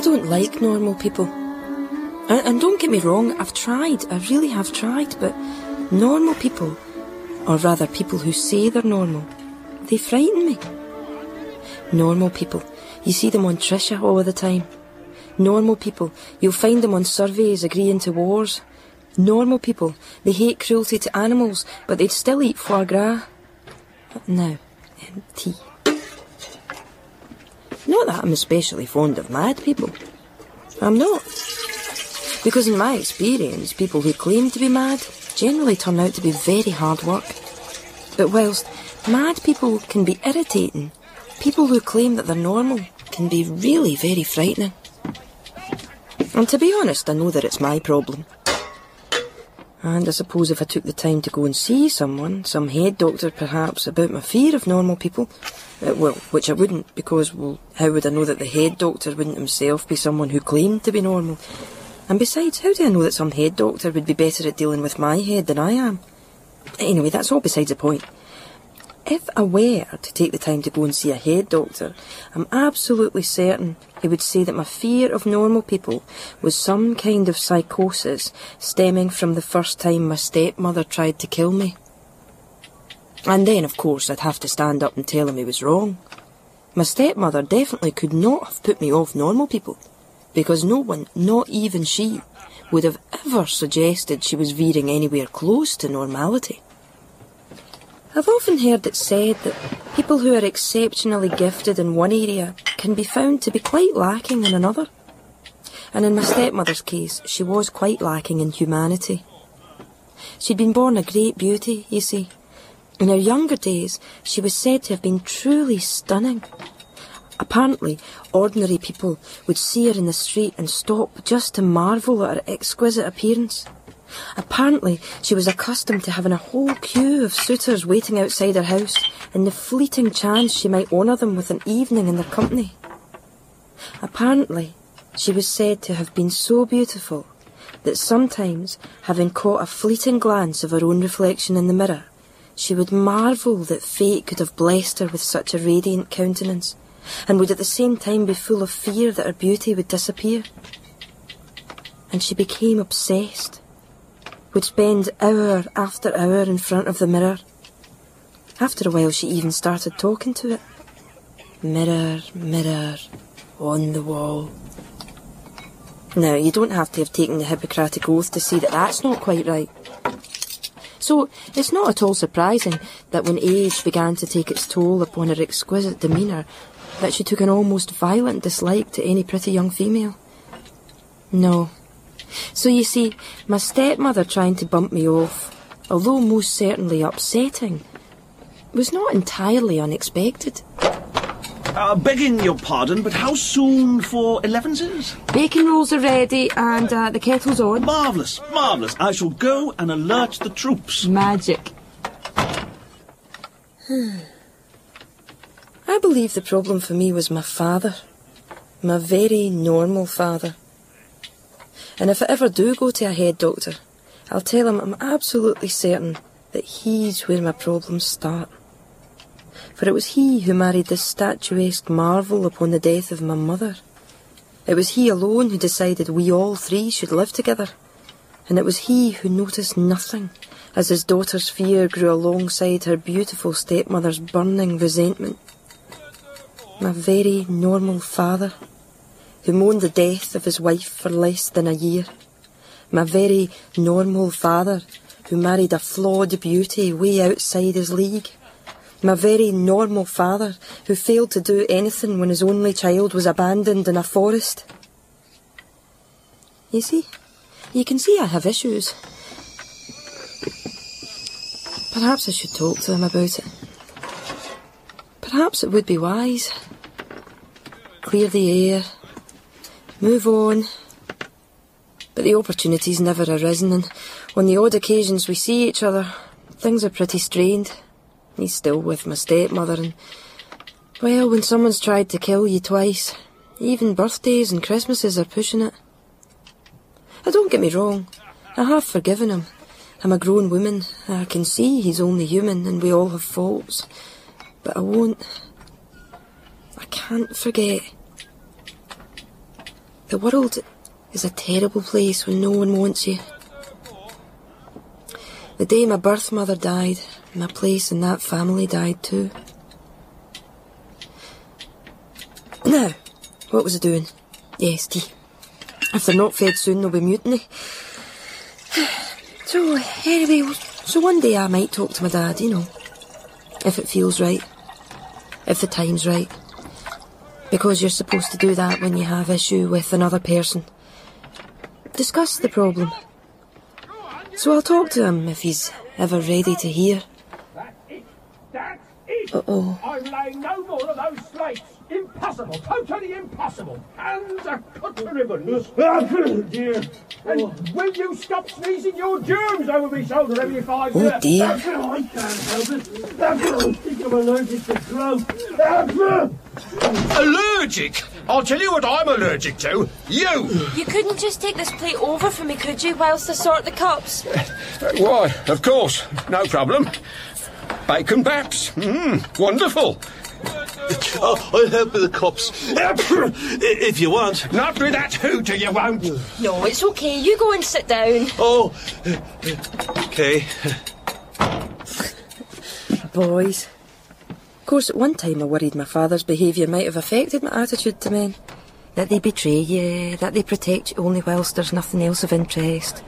I don't like normal people. And, and don't get me wrong, I've tried, I really have tried, but normal people, or rather people who say they're normal, they frighten me. Normal people, you see them on Trisha all the time. Normal people, you'll find them on surveys agreeing to wars. Normal people, they hate cruelty to animals, but they'd still eat foie gras. Now, tea. Not that I'm especially fond of mad people. I'm not. Because in my experience, people who claim to be mad generally turn out to be very hard work. But whilst mad people can be irritating, people who claim that they're normal can be really very frightening. And to be honest, I know that it's my problem. And I suppose if I took the time to go and see someone, some head doctor perhaps, about my fear of normal people, uh, well, which I wouldn't, because, well, how would I know that the head doctor wouldn't himself be someone who claimed to be normal? And besides, how do I know that some head doctor would be better at dealing with my head than I am? Anyway, that's all besides the point. If I were to take the time to go and see a head doctor, I'm absolutely certain he would say that my fear of normal people was some kind of psychosis stemming from the first time my stepmother tried to kill me. And then, of course, I'd have to stand up and tell him he was wrong. My stepmother definitely could not have put me off normal people, because no one, not even she, would have ever suggested she was veering anywhere close to normality. I've often heard it said that people who are exceptionally gifted in one area can be found to be quite lacking in another. And in my stepmother's case, she was quite lacking in humanity. She'd been born a great beauty, you see. In her younger days, she was said to have been truly stunning. Apparently, ordinary people would see her in the street and stop just to marvel at her exquisite appearance. Apparently, she was accustomed to having a whole queue of suitors waiting outside her house in the fleeting chance she might honour them with an evening in their company. Apparently, she was said to have been so beautiful that sometimes, having caught a fleeting glance of her own reflection in the mirror, she would marvel that fate could have blessed her with such a radiant countenance, and would at the same time be full of fear that her beauty would disappear. And she became obsessed would spend hour after hour in front of the mirror. After a while, she even started talking to it. Mirror, mirror, on the wall. Now, you don't have to have taken the Hippocratic Oath to see that that's not quite right. So, it's not at all surprising that when age began to take its toll upon her exquisite demeanour, that she took an almost violent dislike to any pretty young female. No, so you see, my stepmother trying to bump me off, although most certainly upsetting, was not entirely unexpected. Uh, begging your pardon, but how soon for elevenses? Bacon rolls are ready and uh, the kettle's on. Marvellous, marvellous. I shall go and alert the troops. Magic. I believe the problem for me was my father. My very normal father. And if I ever do go to a head doctor, I'll tell him I'm absolutely certain that he's where my problems start. For it was he who married this statuesque marvel upon the death of my mother. It was he alone who decided we all three should live together. And it was he who noticed nothing as his daughter's fear grew alongside her beautiful stepmother's burning resentment. My very normal father who mourned the death of his wife for less than a year. My very normal father, who married a flawed beauty way outside his league. My very normal father, who failed to do anything when his only child was abandoned in a forest. You see, you can see I have issues. Perhaps I should talk to him about it. Perhaps it would be wise. Clear the air, Move on. But the opportunity's never arisen, and on the odd occasions we see each other, things are pretty strained. He's still with my stepmother, and well, when someone's tried to kill you twice, even birthdays and Christmases are pushing it. Now, don't get me wrong, I have forgiven him. I'm a grown woman. I can see he's only human, and we all have faults. But I won't. I can't forget The world is a terrible place when no one wants you. The day my birth mother died, my place in that family died too. Now, what was I doing? Yes, tea. If they're not fed soon, there'll be mutiny. So, anyway, so one day I might talk to my dad, you know. If it feels right. If the time's right. Because you're supposed to do that when you have issue with another person. Discuss the problem. So I'll talk to him if he's ever ready to hear. Uh-oh. I'm laying no more of those slates. Impossible. Totally impossible. Hands are cut to ribbons. Oh, dear. And will you stop sneezing your germs over my shoulder every five Oh, minutes? Oh, dear. I can't help it. I think I'm allergic to growth. Allergic? I'll tell you what I'm allergic to. You! You couldn't just take this plate over for me, could you, whilst I sort the cups? Why, of course. No problem. Bacon baps. Mmm, wonderful. Oh, I'll help with the cups. if you want. Not with that hooter, you won't. No, it's okay. You go and sit down. Oh, okay. Boys. Of course, at one time I worried my father's behaviour might have affected my attitude to men. That they betray you, that they protect you only whilst there's nothing else of interest.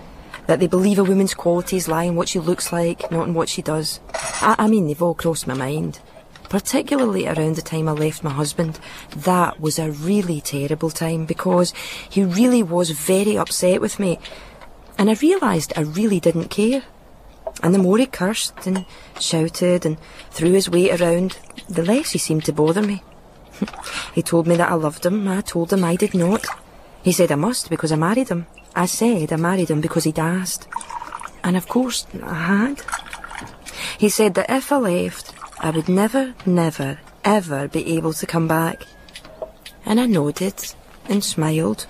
That they believe a woman's qualities lie in what she looks like, not in what she does. I, I mean, they've all crossed my mind. Particularly around the time I left my husband. That was a really terrible time because he really was very upset with me. And I realised I really didn't care. And the more he cursed and shouted and threw his weight around, the less he seemed to bother me. he told me that I loved him. I told him I did not. He said I must because I married him. I said I married him because he'd asked. And of course, I had. He said that if I left, I would never, never, ever be able to come back. And I nodded and smiled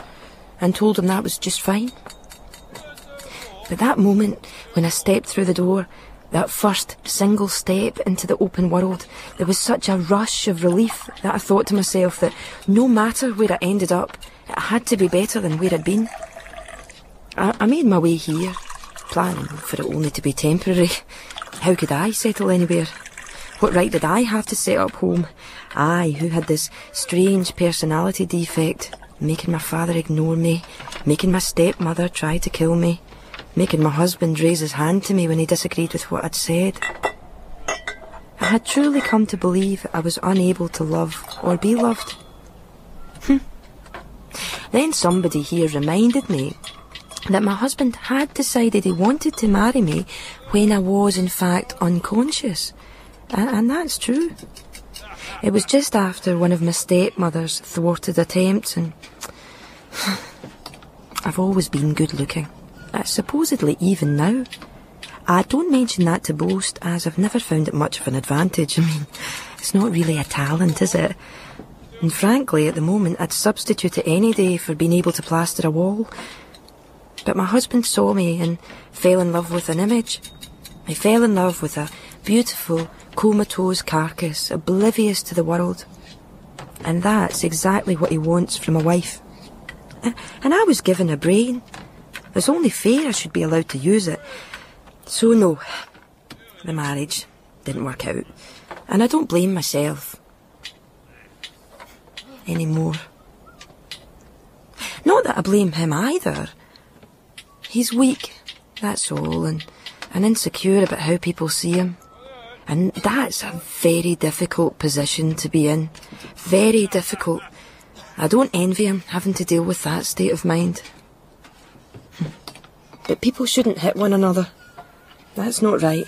and told him that was just fine. But that moment when I stepped through the door, that first single step into the open world, there was such a rush of relief that I thought to myself that no matter where I ended up, it had to be better than where I'd been. I, I made my way here, planning for it only to be temporary. How could I settle anywhere? What right did I have to set up home? I, who had this strange personality defect, making my father ignore me, making my stepmother try to kill me, making my husband raise his hand to me when he disagreed with what I'd said. I had truly come to believe I was unable to love or be loved. Hmm. Then somebody here reminded me that my husband had decided he wanted to marry me when I was in fact unconscious. And, and that's true. It was just after one of my stepmother's thwarted attempts and I've always been good looking. Uh, supposedly even now. I don't mention that to boast as I've never found it much of an advantage. I mean, it's not really a talent, is it? And frankly, at the moment, I'd substitute it any day for being able to plaster a wall. But my husband saw me and fell in love with an image. I fell in love with a beautiful, comatose carcass, oblivious to the world. And that's exactly what he wants from a wife. And I was given a brain. It's only fair I should be allowed to use it. So no, the marriage didn't work out. And I don't blame myself. Anymore. Not that I blame him either. He's weak, that's all, and, and insecure about how people see him. And that's a very difficult position to be in. Very difficult. I don't envy him having to deal with that state of mind. But people shouldn't hit one another. That's not right.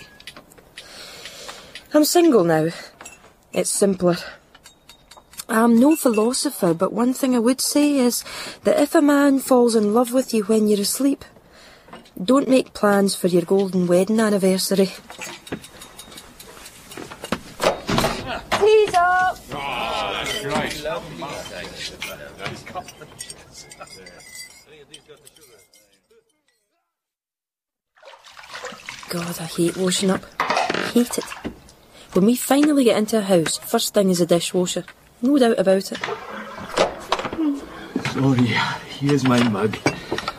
I'm single now. It's simpler. I'm no philosopher, but one thing I would say is that if a man falls in love with you when you're asleep, don't make plans for your golden wedding anniversary. Up. God, I hate washing up. Hate it. When we finally get into a house, first thing is a dishwasher. No doubt about it. Sorry, Here's my mug.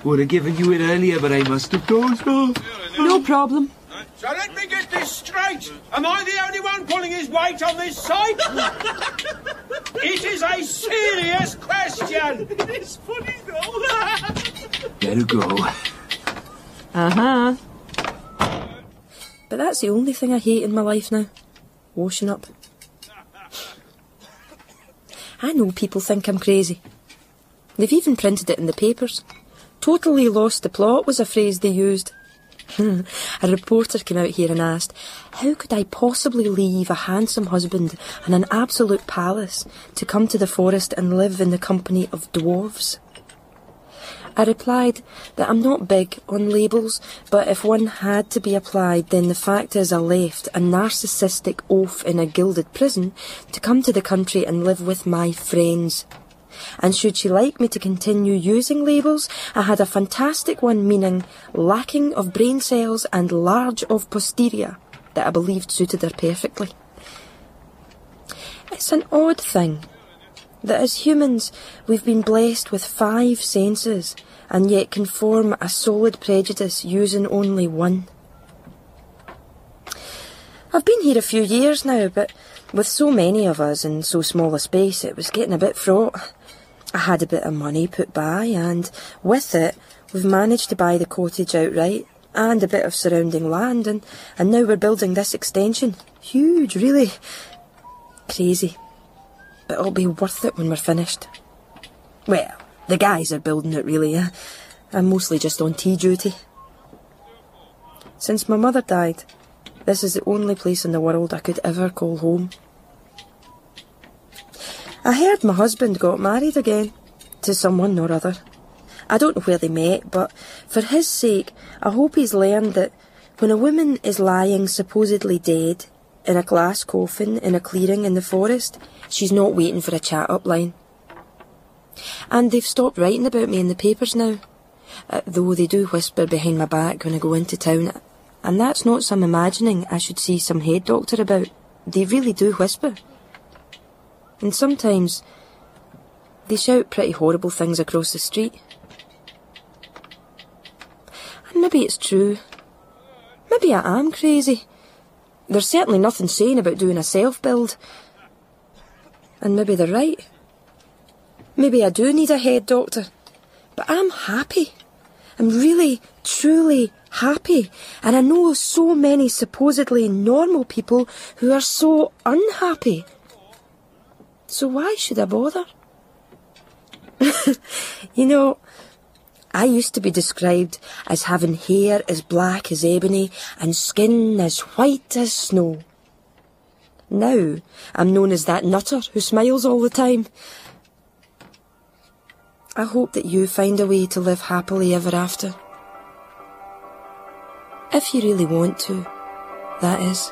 Would have given you it earlier, but I must have dozed off. No problem. So let me get this straight. Am I the only one pulling his weight on this site? it is a serious question. It's funny though. Better go. Uh huh. But that's the only thing I hate in my life now. Washing up. I know people think I'm crazy. They've even printed it in the papers. Totally lost the plot was a phrase they used. a reporter came out here and asked, How could I possibly leave a handsome husband and an absolute palace to come to the forest and live in the company of dwarves? I replied that I'm not big on labels, but if one had to be applied, then the fact is I left a narcissistic oaf in a gilded prison to come to the country and live with my friends. And should she like me to continue using labels, I had a fantastic one meaning lacking of brain cells and large of posterior that I believed suited her perfectly. It's an odd thing that as humans we've been blessed with five senses and yet can form a solid prejudice using only one. I've been here a few years now, but with so many of us in so small a space, it was getting a bit fraught. I had a bit of money put by, and with it, we've managed to buy the cottage outright and a bit of surrounding land, and, and now we're building this extension. Huge, really. Crazy. But it'll be worth it when we're finished. Well, the guys are building it, really. I'm mostly just on tea duty. Since my mother died, this is the only place in the world I could ever call home. I heard my husband got married again to someone or other. I don't know where they met, but for his sake, I hope he's learned that when a woman is lying supposedly dead in a glass coffin in a clearing in the forest, she's not waiting for a chat up line. And they've stopped writing about me in the papers now, uh, though they do whisper behind my back when I go into town. And that's not some imagining I should see some head doctor about. They really do whisper. And sometimes they shout pretty horrible things across the street. And maybe it's true. Maybe I am crazy. There's certainly nothing sane about doing a self build. And maybe they're right. Maybe I do need a head doctor. But I'm happy. I'm really, truly happy. And I know so many supposedly normal people who are so unhappy. So why should I bother? you know, I used to be described as having hair as black as ebony and skin as white as snow. Now I'm known as that nutter who smiles all the time. I hope that you find a way to live happily ever after. If you really want to, that is.